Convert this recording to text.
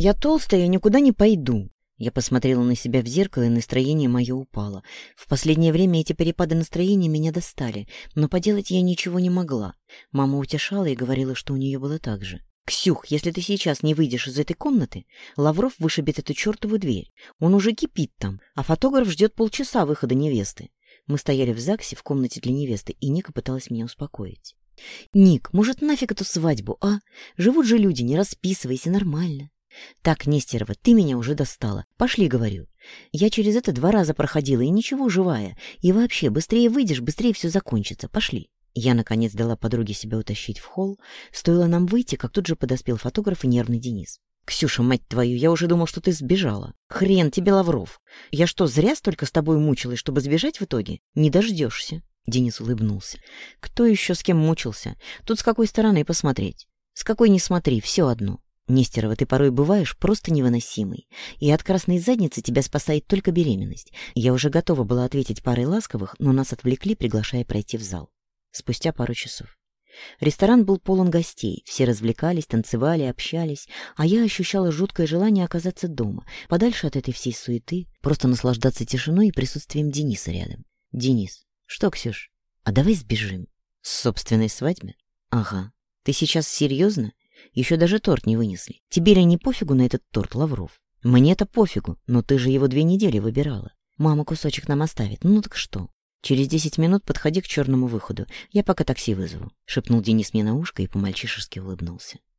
«Я толстая, я никуда не пойду». Я посмотрела на себя в зеркало, и настроение мое упало. В последнее время эти перепады настроения меня достали, но поделать я ничего не могла. Мама утешала и говорила, что у нее было так же. «Ксюх, если ты сейчас не выйдешь из этой комнаты, Лавров вышибет эту чертову дверь. Он уже кипит там, а фотограф ждет полчаса выхода невесты». Мы стояли в ЗАГСе в комнате для невесты, и Ника пыталась меня успокоить. «Ник, может, нафиг эту свадьбу, а? Живут же люди, не расписывайся, нормально». Так, Нестерова, ты меня уже достала. Пошли, говорю. Я через это два раза проходила, и ничего, живая. И вообще, быстрее выйдешь, быстрее все закончится. Пошли. Я, наконец, дала подруге себя утащить в холл. Стоило нам выйти, как тут же подоспел фотограф и нервный Денис. «Ксюша, мать твою, я уже думал, что ты сбежала. Хрен тебе, Лавров. Я что, зря столько с тобой мучилась, чтобы сбежать в итоге? Не дождешься». Денис улыбнулся. «Кто еще с кем мучился? Тут с какой стороны посмотреть? С какой не смотри, все одно. Нестерова, ты порой бываешь просто невыносимой, и от красной задницы тебя спасает только беременность. Я уже готова была ответить парой ласковых, но нас отвлекли, приглашая пройти в зал. Спустя пару часов. Ресторан был полон гостей, все развлекались, танцевали, общались, а я ощущала жуткое желание оказаться дома, подальше от этой всей суеты, просто наслаждаться тишиной и присутствием Дениса рядом. «Денис, что, Ксюш, а давай сбежим?» «С собственной свадьбы?» «Ага. Ты сейчас серьезно? Еще даже торт не вынесли. Тебе ли не пофигу на этот торт, Лавров? Мне-то пофигу, но ты же его две недели выбирала. Мама кусочек нам оставит. Ну так что? Через десять минут подходи к черному выходу. Я пока такси вызову», — шепнул Денис мне на ушко и по-мальчишески улыбнулся.